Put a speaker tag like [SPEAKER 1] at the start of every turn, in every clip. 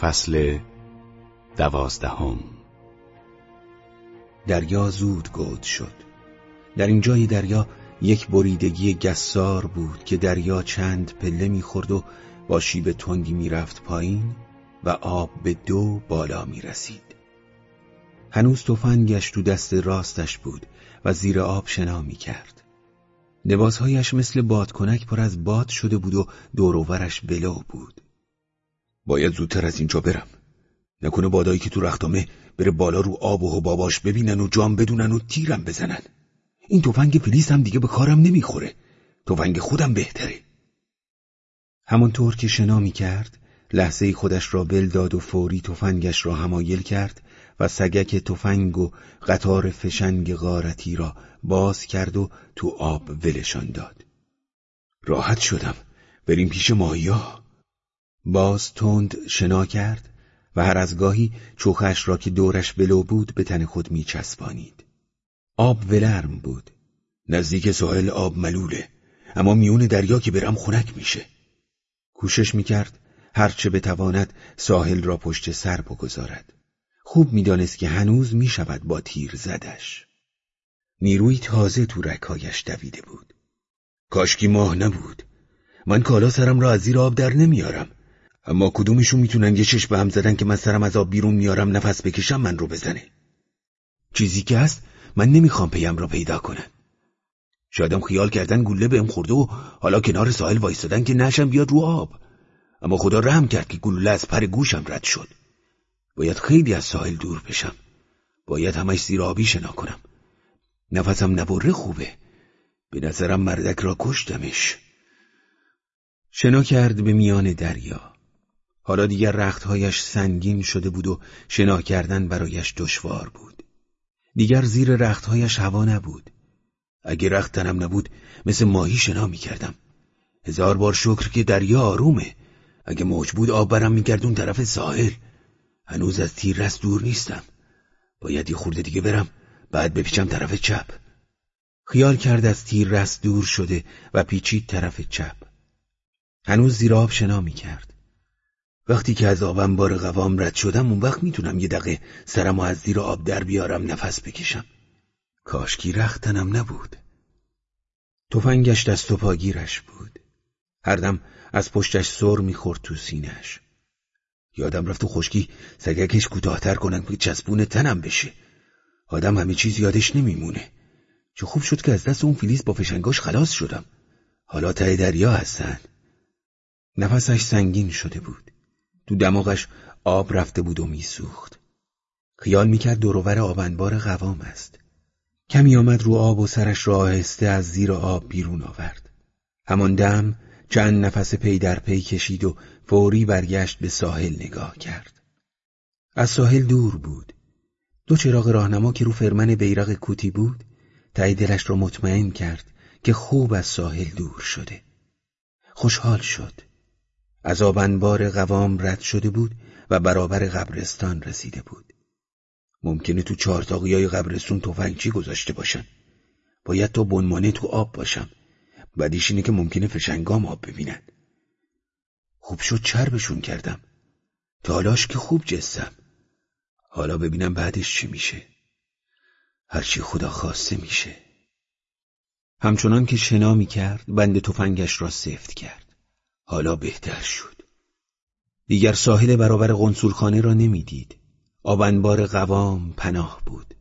[SPEAKER 1] فصل دوازدهم.
[SPEAKER 2] دریا زود گود شد. در این جای دریا یک بریدگی گسار بود که دریا چند پله می‌خورد و با شیب تندی می‌رفت پایین و آب به دو بالا می‌رسید. هنوز تفنگش تو دست راستش بود و زیر آب شنا می‌کرد. لباسهایش مثل بادکنک پر از باد شده بود و دوروورش بلو بود.
[SPEAKER 3] باید زودتر از اینجا برم. نکنه بادایی که تو رختامه بره بالا رو آب و باباش ببینن و جام بدونن و تیرم بزنن. این تفنگ فلیس هم دیگه به کارم نمی‌خوره. تفنگ خودم بهتره.
[SPEAKER 2] همانطور که شنا می کرد لحظه خودش را ول داد و فوری تفنگش را همایل کرد و سگک تفنگ و قطار فشنگ غارتی را باز کرد و تو آب ولشان داد.
[SPEAKER 3] راحت شدم. بریم پیش ماهیا.
[SPEAKER 2] باز تند شنا کرد و هر از گاهی چوخش را که دورش بلو بود به تن خود می چسبانید. آب ولرم بود.
[SPEAKER 3] نزدیک ساحل آب ملوله اما میون دریا که برم خنک میشه.
[SPEAKER 2] کوشش می‌کرد هرچه بتواند ساحل را پشت سر بگذارد. خوب می‌دانست که هنوز می‌شود با تیر زدش. نیروی تازه تو رکایش دویده بود.
[SPEAKER 3] کاشکی ماه نبود. من کالا سرم را از زیر آب در نمیارم. اما کدومشون می‌تونن یه چشم به هم زدن که من سرم از آب بیرون میارم نفس بکشم من رو بزنه؟
[SPEAKER 2] چیزی که هست من نمی‌خوام پیم را پیدا کنم.
[SPEAKER 3] شایدم خیال کردن گله بهم خورده و حالا کنار ساحل وایستادن که نشم بیاد رو آب. اما خدا رحم کرد که گلوله از پر گوشم رد شد. باید خیلی از ساحل دور بشم. باید همش زیر آبی شنا کنم. نفسم نبره خوبه. به نظرم مردک را کشتمش.
[SPEAKER 2] شنا کرد به میان دریا. حالا دیگر رختهایش سنگین شده بود و شنا کردن برایش دشوار بود. دیگر زیر رختهایش هوا نبود.
[SPEAKER 3] اگه رخت تنم نبود مثل ماهی شنا می‌کردم. هزار بار شکر که دریا آرومه. اگه موج بود آب برم میگردون طرف ساحل. هنوز از تیر رست دور نیستم. باید یه خورده دیگه برم بعد بپیچم طرف چپ.
[SPEAKER 2] خیال کرد از تیر رست دور شده و پیچید طرف چپ. هنوز زیر آب شنا می‌کرد.
[SPEAKER 3] وقتی که از آبم بار قوام رد شدم اون وقت می‌تونم یه دقیقه سرمو از زیر آب در بیارم نفس بکشم. کاشکی رختنم نبود.
[SPEAKER 2] تفنگش دست و پاگیرش بود. هر دم از پشتش سر می‌خورد تو سینش
[SPEAKER 3] یادم رفت و خشکی سگکش کوتاهتر کنن که چسبون تنم بشه. آدم همه چیز یادش نمیمونه. چه خوب شد که از دست اون فلیس با فشنگاش خلاص شدم. حالا ته دریا هستن.
[SPEAKER 2] نفسش سنگین شده بود. تو دماغش آب رفته بود و میسوخت. خیال می‌کرد دروبر آبنبار قوام است. کمی آمد رو آب و سرش را آهسته از زیر آب بیرون آورد. همان دم چند نفس پی در پی کشید و فوری برگشت به ساحل نگاه کرد. از ساحل دور بود. دو چراغ راهنما که رو فرمن بیرق کوتی بود تای دلش را مطمئن کرد که خوب از ساحل دور شده. خوشحال شد. از آبنبار قوام رد شده بود و برابر قبرستان رسیده بود.
[SPEAKER 3] ممکنه تو چهارتاقی های قبرستون تفنگچی گذاشته باشن. باید تا بنمانه تو آب باشم. بعدیش اینه که ممکنه فشنگام آب ببینن. خوب شد چربشون کردم. تا حالاش که خوب جستم. حالا ببینم بعدش چی میشه. هرچی خدا خواسته میشه.
[SPEAKER 2] همچنان که شنا می‌کرد بند تفنگش را سفت کرد.
[SPEAKER 3] حالا بهتر شد.
[SPEAKER 2] دیگر ساحل برابر قنصولخانه را نمی‌دید. آبنبار قوام پناه بود.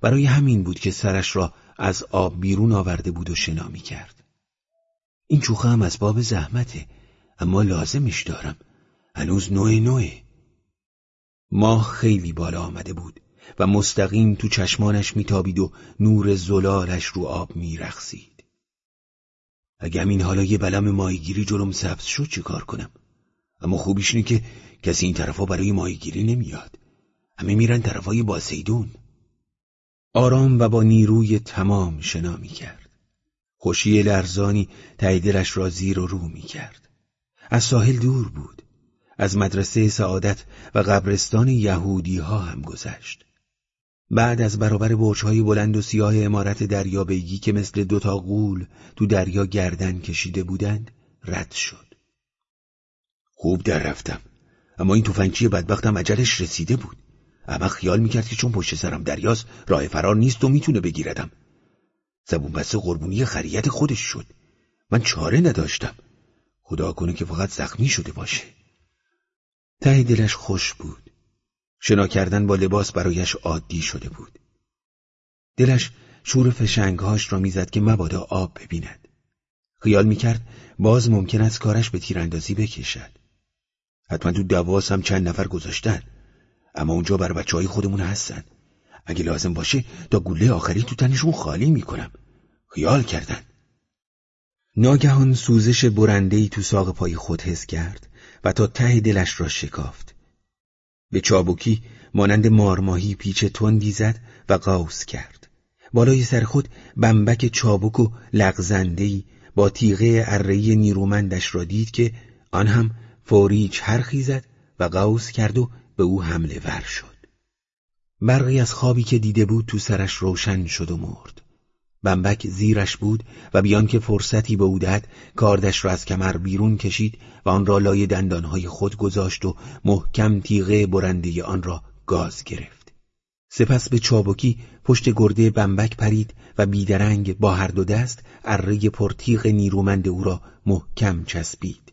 [SPEAKER 2] برای همین بود که سرش را از آب بیرون آورده بود و شنا می‌کرد.
[SPEAKER 3] این چوخه هم از باب زحمته اما لازمش دارم. هنوز نوع نوعه
[SPEAKER 2] ماه خیلی بالا آمده بود و مستقیم تو چشمانش میتابید و نور زلالش رو آب میرخسید
[SPEAKER 3] اگه همین حالا یه بلم ماهیگیری جلوم سبز شد چی کار کنم؟ اما خوبیش اینه که کسی این طرفا برای ماهیگیری نمیاد. همه میرن طرفای باسیدون.
[SPEAKER 2] آرام و با نیروی تمام شنا می‌کرد. خوشی لرزانی تایدرش را زیر و رو می‌کرد. از ساحل دور بود. از مدرسه سعادت و قبرستان یهودی ها هم گذشت. بعد از برابر برجهای بلند و سیاه امارت دریابیگی که مثل دوتا غول تو دریا گردن کشیده بودند رد شد.
[SPEAKER 3] خوب در رفتم.
[SPEAKER 2] اما این تفنگچی بدبختم عجلش رسیده بود. اما خیال می‌کرد که چون پشت سرم دریاست راه فرار نیست و می‌تونه بگیردم. زبون بسته قربونی خریت خودش شد. من چاره نداشتم. خدا کنه که فقط زخمی شده باشه. ته دلش خوش بود. شنا کردن با لباس برایش عادی شده بود. دلش شور فشنگهاش را می‌زد که مبادا آب ببیند. خیال می‌کرد باز ممکن است کارش به تیراندازی بکشد. حتما تو دواس هم چند نفر گذاشتن. اما اونجا بر بچه های خودمون هستن. اگه لازم باشه تا گله آخری تو تنشون خالی می‌کنم. خیال کردن. ناگهان سوزش برندهی تو ساق پای خود حس کرد و تا ته دلش را شکافت. به چابکی مانند مارماهی پیچ تندی زد و قوس کرد. بالای سر خود بمبک چابک و لغزندهی با تیغه ارهی نیرومندش را دید که آن هم فوری چرخی زد و قوس کرد و به او حمله ور شد. برقی از خوابی که دیده بود تو سرش روشن شد و مرد. بمبک زیرش بود و بیان که فرصتی به او دهد کاردش را از کمر بیرون کشید و آن را لای دندانهای خود گذاشت و محکم تیغه برنده آن را گاز گرفت. سپس به چابکی پشت گرده بمبک پرید و بیدرنگ با هر دو دست اره پرتیغ نیرومند او را محکم چسبید.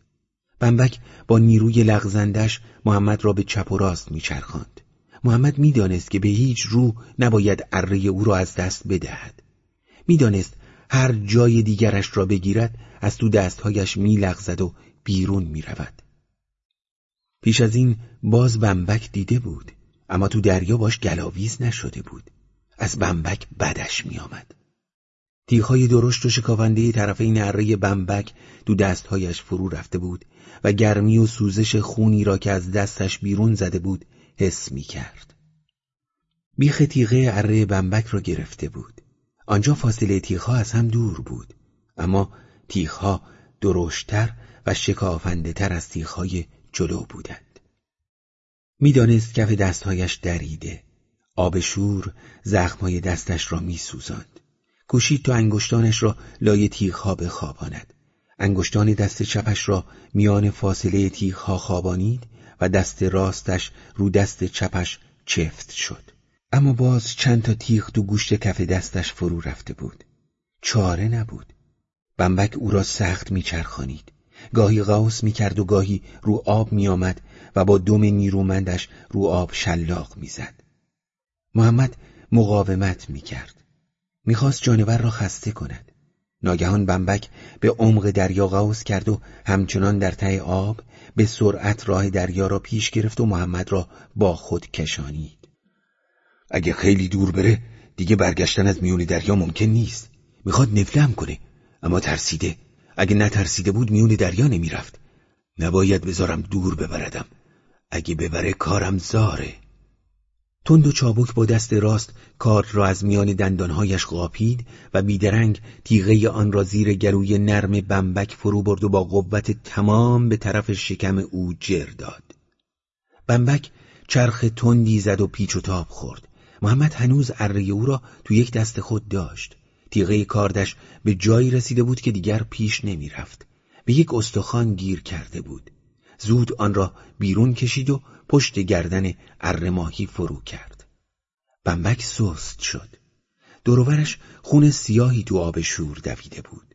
[SPEAKER 2] بمبک با نیروی لغزندش محمد را به چپ و راست میچرخاند. محمد می‌دانست که به هیچ رو نباید اره او را از دست بدهد. می‌دانست هر جای دیگرش را بگیرد از تو دستهایش میلغزد و بیرون می‌رود پیش از این باز بمبک دیده بود اما تو دریا باش گلاویز نشده بود از بمبک بدش میآمد تیغهای درشت و شکافنده طرف این اره بمبک تو دستهایش فرو رفته بود و گرمی و سوزش خونی را که از دستش بیرون زده بود حس می کرد. بیخ تیغه اره بمبک را گرفته بود. آنجا فاصله تیغها از هم دور بود. اما تیغها درشتر و شکافنده تر از تیغهای جلو بودند. می‌دانست کف دستهایش دریده. آب شور زخمهای دستش را می سوزند. کوشید تا انگشتانش را لای تیغها بخواباند. انگشتان دست چپش را میان فاصله تیغها خوابانید و دست راستش رو دست چپش چفت شد اما باز چند تا تیغ تو گوشت کف دستش فرو رفته بود. چاره نبود. بمبک او را سخت میچرخانید. گاهی غوص می‌کرد و گاهی رو آب میآمد و با دم نیرومندش رو آب شلاق می‌زد. محمد مقاومت می‌کرد. می‌خواست جانور را خسته کند. ناگهان بمبک به عمق دریا غوص کرد و همچنان در ته آب به سرعت راه دریا را پیش گرفت و محمد را با خود کشانید. اگه خیلی دور بره دیگه برگشتن از میون دریا ممکن نیست. می‌خواد نفلم کنه اما ترسیده. اگه نترسیده بود میون دریا نمی‌رفت. نباید بذارم دور ببردم. اگه ببره کارم زاره. تند و چابک با دست راست کارد را از میان دندانهایش غاپید و بیدرنگ تیغه آن را زیر گلوی نرم بمبک فرو برد و با قوت تمام به طرف شکم او جر داد. بمبک چرخ تندی زد و پیچ و تاب خورد. محمد هنوز اره او را تو یک دست خود داشت. تیغه کاردش به جایی رسیده بود که دیگر پیش نمی رفت. به یک استخوان گیر کرده بود. زود آن را بیرون کشید و پشت گردن ارماهی فرو کرد بمبک سست شد دروبرش خون سیاهی تو آب شور دویده بود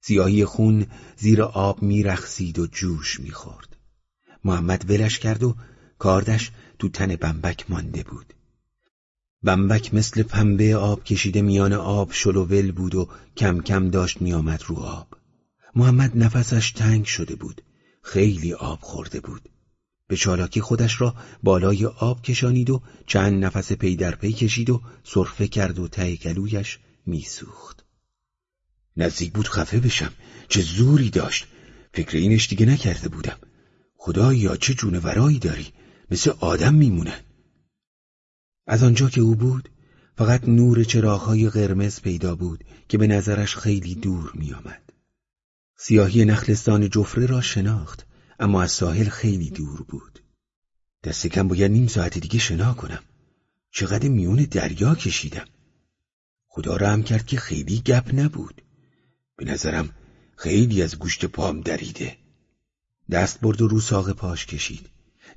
[SPEAKER 2] سیاهی خون زیر آب میرخسید و جوش می‌خورد محمد ولش کرد و کاردش تو تن بمبک مانده بود بمبک مثل پنبه آب کشیده میان آب شلوول بود و کم کم داشت میآمد رو آب. محمد نفسش تنگ شده بود. خیلی آب خورده بود. به چالاکی خودش را بالای آب کشانید و چند نفس پی در پی کشید و سرفه کرد و ته گلویش میسوخت. نزدیک بود خفه بشم. چه زوری داشت. فکر اینش دیگه نکرده بودم. خدایا چه جونورایی داری؟ مثل آدم میمونن از آنجا که او بود فقط نور چراغهای قرمز پیدا بود که به نظرش خیلی دور میآمد. سیاهی نخلستان جفره را شناخت اما از ساحل خیلی دور بود. دست کم باید نیم ساعت دیگه شنا کنم. چقدر میون دریا کشیدم. خدا رحم کرد که خیلی گپ نبود. به نظرم خیلی از گوشت پام دریده. دست برد و رو ساق پاش کشید.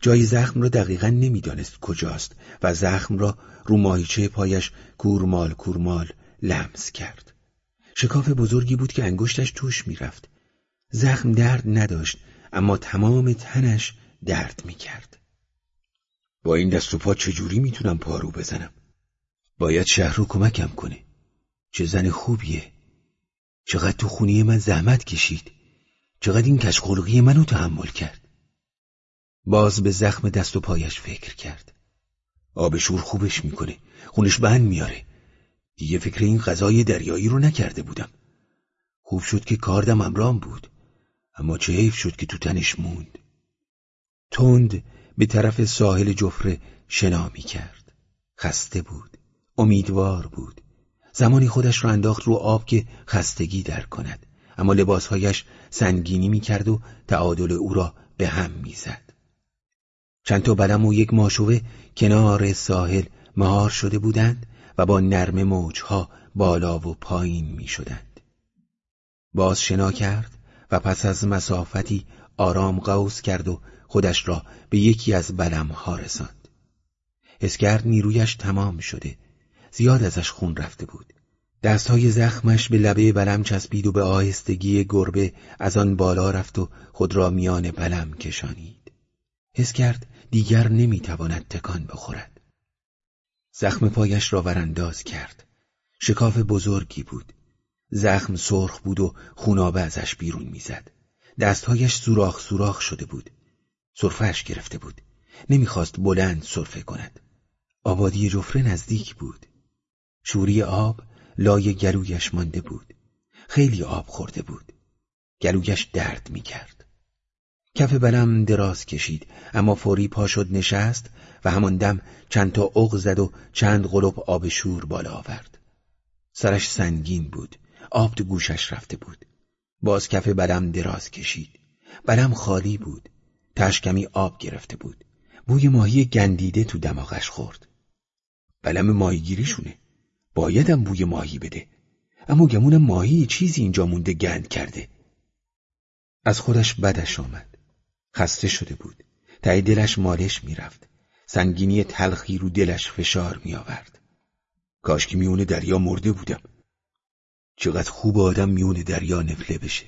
[SPEAKER 2] جای زخم را دقیقا نمی‌دانست کجاست و زخم را رو ماهیچه پایش کورمال کورمال لمس کرد. شکاف بزرگی بود که انگشتش توش می‌رفت. زخم درد نداشت اما تمام تنش درد می‌کرد. با این دست و پا چجوری می‌تونم پارو بزنم؟ باید شهر رو کمکم کنه. چه زن خوبیه. چقدر تو خونی من زحمت کشید. چقدر این کشخلقی منو تحمل کرد. باز به زخم دست و پایش فکر کرد. آب شور خوبش می‌کنه. خونش بند میاره دیگه فکر این غذای دریایی رو نکرده بودم. خوب شد که کاردم امرام بود. اما چه حیف شد که تو تنش موند. تند به طرف ساحل جفره شنا می کرد. خسته بود. امیدوار بود. زمانی خودش را انداخت رو آب که خستگی در کند. اما لباسهایش سنگینی می کرد و تعادل او را به هم می‌زد. چند تا بلم و یک ماشوه کنار ساحل مهار شده بودند و با نرم موجها بالا و پایین می شدند. باز شنا کرد و پس از مسافتی آرام قوس کرد و خودش را به یکی از بلم ها رساند. حس کرد نیرویش تمام شده. زیاد ازش خون رفته بود. دستهای زخمش به لبه بلم چسبید و به آهستگی گربه از آن بالا رفت و خود را میان بلم کشانید. حس کرد دیگر نمی‌تواند تکان بخورد. زخم پایش را ورانداز کرد. شکاف بزرگی بود. زخم سرخ بود و خونابه ازش بیرون می‌زد. دستهایش سوراخ سوراخ شده بود. سرفهش گرفته بود. نمی‌خواست بلند سرفه کند. آبادی جفره نزدیک بود. شوری آب لای گلویش مانده بود. خیلی آب خورده بود. گلویش درد می‌کرد. کف بلم دراز کشید اما فوری پا شد نشست و همان دم چند تا اغ زد و چند غلب آب شور بالا آورد. سرش سنگین بود. آب تو گوشش رفته بود. باز کف بلم دراز کشید. بلم خالی بود. تشکمی آب گرفته بود. بوی ماهی گندیده تو دماغش خورد. بلم ماهیگیریشونه. بایدم بوی ماهی بده. اما گمون ماهی چیزی اینجا مونده گند کرده. از خودش بدش آمد. خسته شده بود. تای دلش مالش می‌رفت. سنگینی تلخی رو دلش فشار می آورد. کاش که میون دریا مرده بودم. چقدر خوب آدم میون دریا نفله بشه.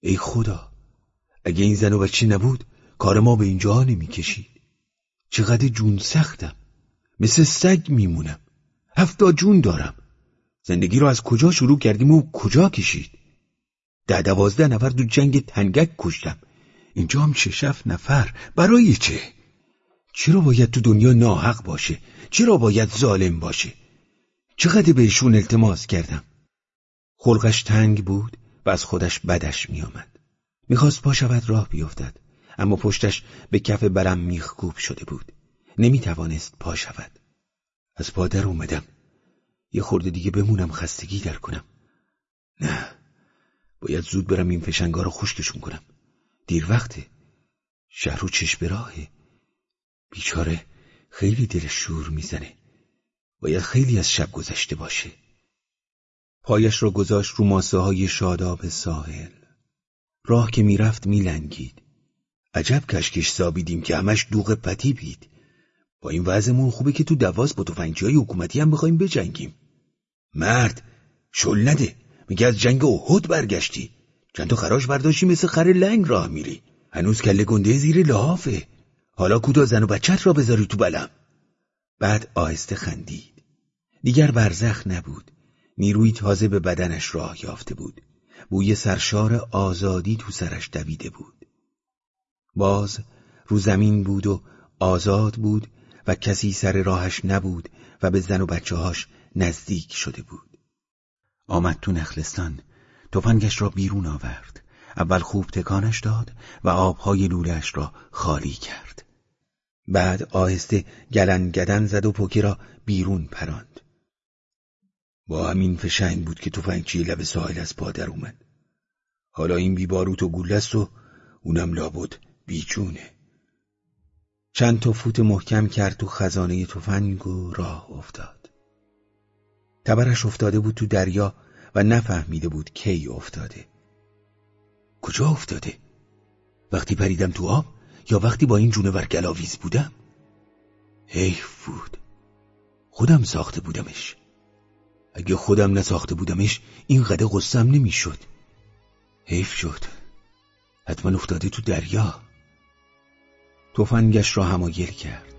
[SPEAKER 2] ای خدا اگه این زن و بچه نبود کار ما به اینجا نمی‌کشید. چقدر جون سختم. مثل سگ میمونم. هفتا جون دارم. زندگی رو از کجا شروع کردیم و کجا کشید؟ ده دوازده نفر دو جنگ تنگک کشتم. اینجا هم ششف نفر. برای چه؟ چرا باید تو دنیا ناحق باشه؟ چرا باید ظالم باشه؟ چقدر بهشون التماس کردم؟ خلقش تنگ بود و از خودش بدش میآمد. می‌خواست پا شود راه بیفتد اما پشتش به کف برم میخکوب شده بود. نمی‌توانست پا شود. از پادر اومدم. یه خورده دیگه بمونم خستگی در کنم. نه. باید زود برم این فشنگا رو خشکشون کنم. دیر وقته. شهر رو چشم راهه. بیچاره خیلی دل شور می‌زنه. باید خیلی از شب گذشته باشه. پایش را گذاشت رو ماسه های شاداب ساحل. راه که می‌رفت میلنگید. عجب کشکش سابیدیم که همش دوغ پتی بید. با این وضعمون خوبه که تو دواز با تفنگچی های حکومتی هم بخوایم بجنگیم. مرد شل نده میگه از جنگ احد برگشتی چند تا خراش برداشتی مثل خر لنگ راه میری. هنوز کله گنده زیر لحافه. حالا کودا زن و بچت را بذاری تو بلم. بعد آهسته خندید. دیگر برزخ نبود. نیروی تازه به بدنش راه یافته بود. بوی سرشار آزادی تو سرش دویده بود. باز رو زمین بود و آزاد بود و کسی سر راهش نبود و به زن و بچه هاش نزدیک شده بود. آمد تو نخلستان. تفنگش را بیرون آورد. اول خوب تکانش داد و آبهای لولهش را خالی کرد. بعد آهسته گلن گدن زد و پوکی را بیرون پراند. با همین فشنگ بود که تفنگچی لب ساحل از پادر اومد. حالا این بیباروت و گولست و اونم لابد بیچونه. چند تا فوت محکم کرد تو خزانه تفنگ و راه افتاد. تبرش افتاده بود تو دریا و نفهمیده بود کی افتاده. کجا افتاده؟ وقتی پریدم تو آب یا وقتی با این جونور گلاویز بودم؟ حیف بود. خودم ساخته بودمش. اگه خودم نساخته بودمش این قده غصم نمی‌شد. حیف شد. حتما افتاده تو دریا. تفنگش را همایل کرد.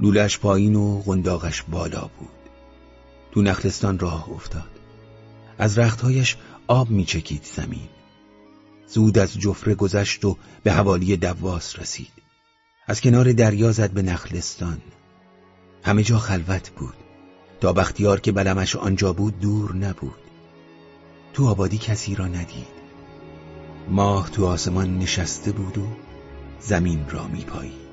[SPEAKER 2] لولش پایین و غنداغش بالا بود. تو نخلستان راه افتاد. از رختهایش آب میچکید زمین. زود از جفره گذشت و به حوالی دواس رسید. از کنار دریا زد به نخلستان. همه جا خلوت بود. تا بختیار که بلمش آنجا بود دور نبود. تو آبادی کسی را ندید. ماه تو آسمان نشسته بود و زمین را میپایید.